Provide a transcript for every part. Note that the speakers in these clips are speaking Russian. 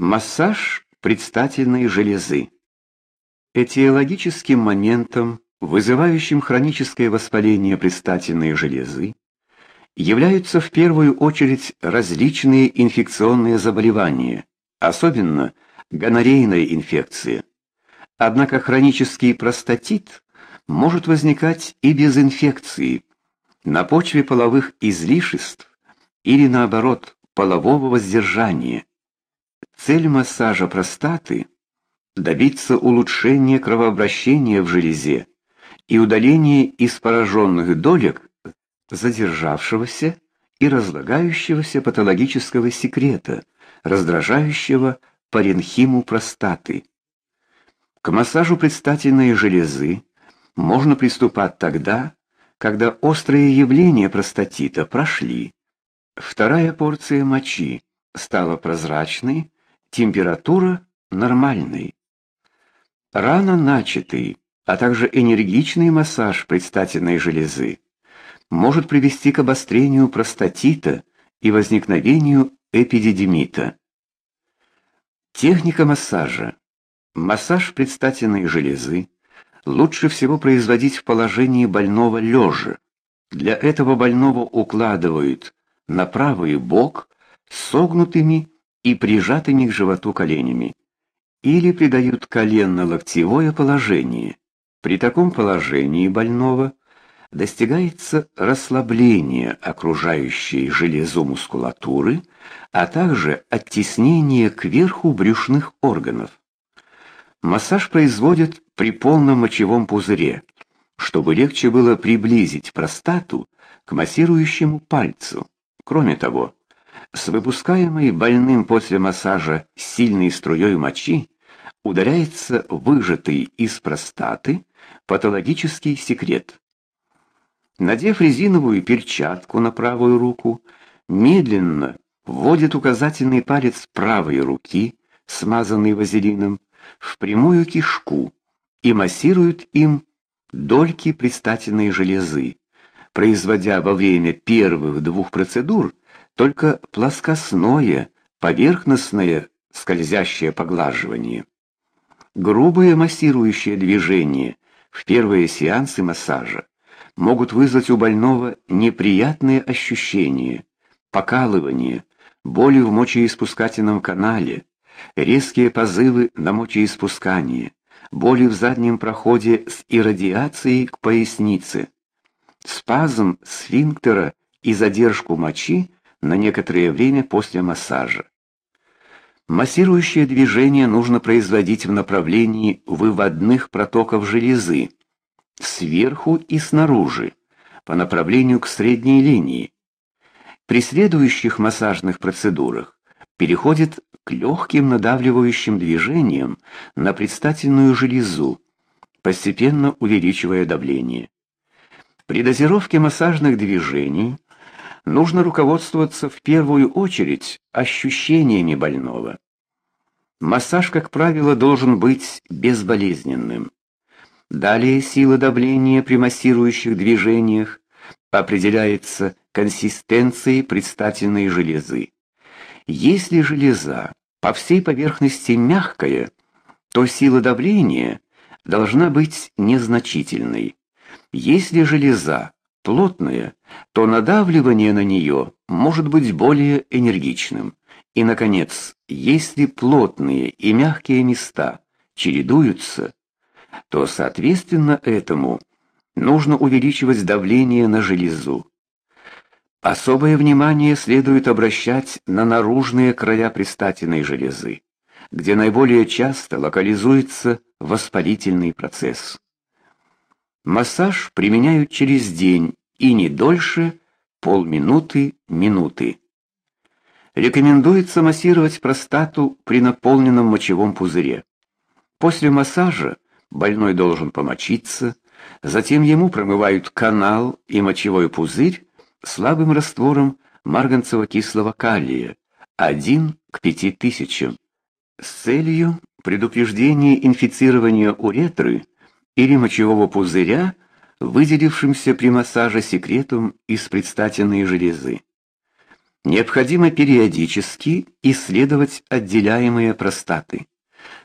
Массаж предстательной железы. Этиологическим моментом, вызывающим хроническое воспаление предстательной железы, являются в первую очередь различные инфекционные заболевания, особенно гонорейная инфекция. Однако хронический простатит может возникать и без инфекции, на почве половых излишеств или наоборот полового воздержания. Цель массажа простаты добиться улучшения кровообращения в железе и удаления из пораженных долек задержавшегося и разлагающегося патологического секрета, раздражающего паренхиму простаты. К массажу предстательной железы можно приступать тогда, когда острые явления простатита прошли. Вторая порция мочи стала прозрачной, температура нормальной. Рано начатый, а также энергичный массаж предстательной железы может привести к обострению простатита и возникновению эпидидимита. Техника массажа. Массаж предстательной железы лучше всего производить в положении больного лежа. Для этого больного укладывают на правый бок согнутыми и прижатыми к животу коленями, или придают коленно-локтевое положение. При таком положении больного достигается расслабление окружающей железу мускулатуры, а также оттеснение кверху брюшных органов. Массаж производят при полном мочевом пузыре, чтобы легче было приблизить простату к массирующему пальцу. Кроме того, с выпускаемой больным после массажа сильной струей мочи удаляется выжатый из простаты патологический секрет. Надев резиновую перчатку на правую руку, медленно вводит указательный палец правой руки, смазанный вазелином, в прямую кишку и массирует им дольки предстательной железы, производя во время первых двух процедур только плоскостное, поверхностное, скользящее поглаживание. Грубые массирующие движения в первые сеансы массажа могут вызвать у больного неприятные ощущения, покалывание, боли в мочеиспускательном канале, резкие позывы на мочеиспускание, боли в заднем проходе с иррадиацией к пояснице, спазм сфинктера и задержку мочи на некоторое время после массажа. Массирующее движение нужно производить в направлении выводных протоков железы, сверху и снаружи, по направлению к средней линии. При следующих массажных процедурах переходит к легким надавливающим движениям на предстательную железу, постепенно увеличивая давление. При дозировке массажных движений нужно руководствоваться в первую очередь ощущениями больного. Массаж, как правило, должен быть безболезненным. Далее сила давления при массирующих движениях определяется консистенцией предстательной железы. Если железа по всей поверхности мягкая, то сила давления должна быть незначительной. Если железа плотная, то надавливание на нее может быть более энергичным. И наконец, если плотные и мягкие места чередуются, то соответственно этому нужно увеличивать давление на железу. Особое внимание следует обращать на наружные края предстательной железы, где наиболее часто локализуется воспалительный процесс. Массаж применяют через день и не дольше полминуты-минуты. Рекомендуется массировать простату при наполненном мочевом пузыре. После массажа больной должен помочиться, затем ему промывают канал и мочевой пузырь слабым раствором марганцево-кислого калия 1 к 5000 с целью предупреждения инфицирования уретры или мочевого пузыря выделившимся при массаже секретом из предстательной железы. Необходимо периодически исследовать отделяемые простаты.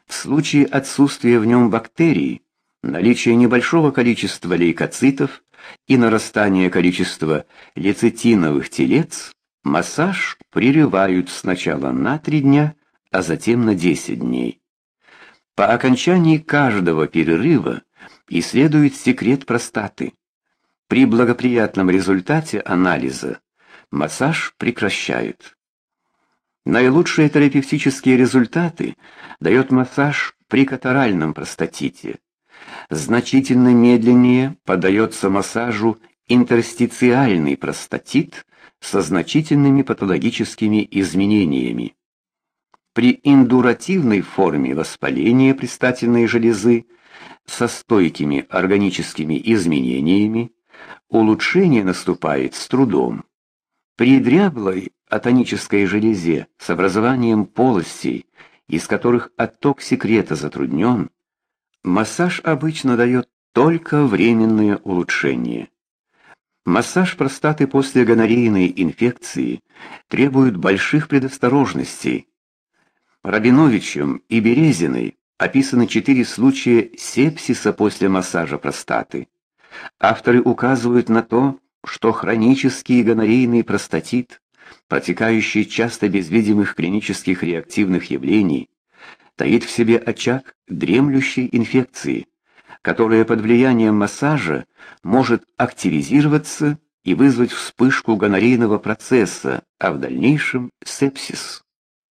В случае отсутствия в нем бактерий, наличия небольшого количества лейкоцитов и нарастания количества лецитиновых телец, массаж прерывают сначала на 3 дня, а затем на 10 дней. По окончании каждого перерыва исследует секрет простаты. При благоприятном результате анализа массаж прекращают. Наилучшие терапевтические результаты дает массаж при катаральном простатите. Значительно медленнее подается массажу интерстициальный простатит со значительными патологическими изменениями. При индуративной форме воспаления предстательной железы со стойкими органическими изменениями улучшение наступает с трудом. При дряблой атонической железе с образованием полостей, из которых отток секрета затруднен, массаж обычно дает только временное улучшение. Массаж простаты после гонореейной инфекции требует больших предосторожностей. Рабиновичем и Березиной описаны четыре случая сепсиса после массажа простаты. Авторы указывают на то, что хронический гонорейный простатит, протекающий часто без видимых клинических реактивных явлений, таит в себе очаг дремлющей инфекции, которая под влиянием массажа может активизироваться и вызвать вспышку гонорейного процесса, а в дальнейшем сепсис.